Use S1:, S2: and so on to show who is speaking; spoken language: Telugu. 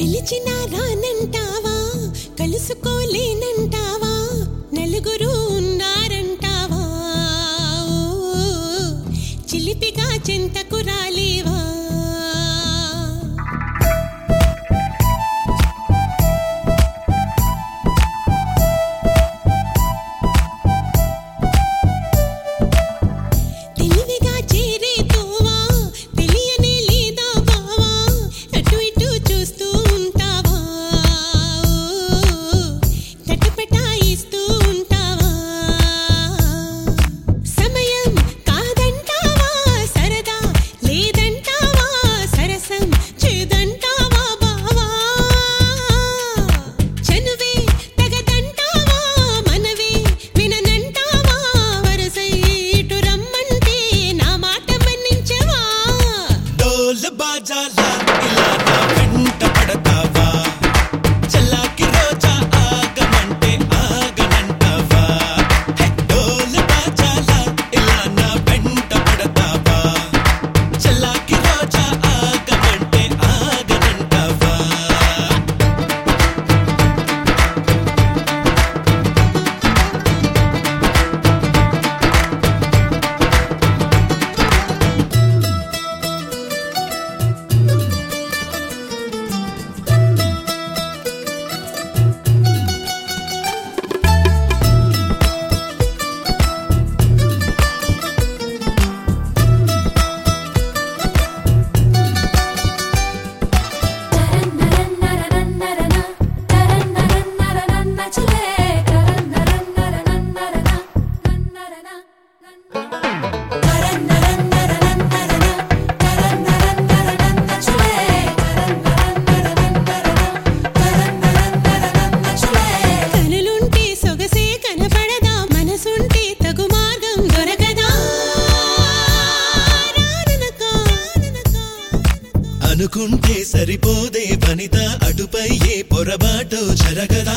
S1: పిలిచినారానంటావా కలుసుకోలేనంటావా? నలుగురు judge
S2: అనుకుంటే సరిపోదే వనిత అటుపై ఏ పొరబాటు జరగదా?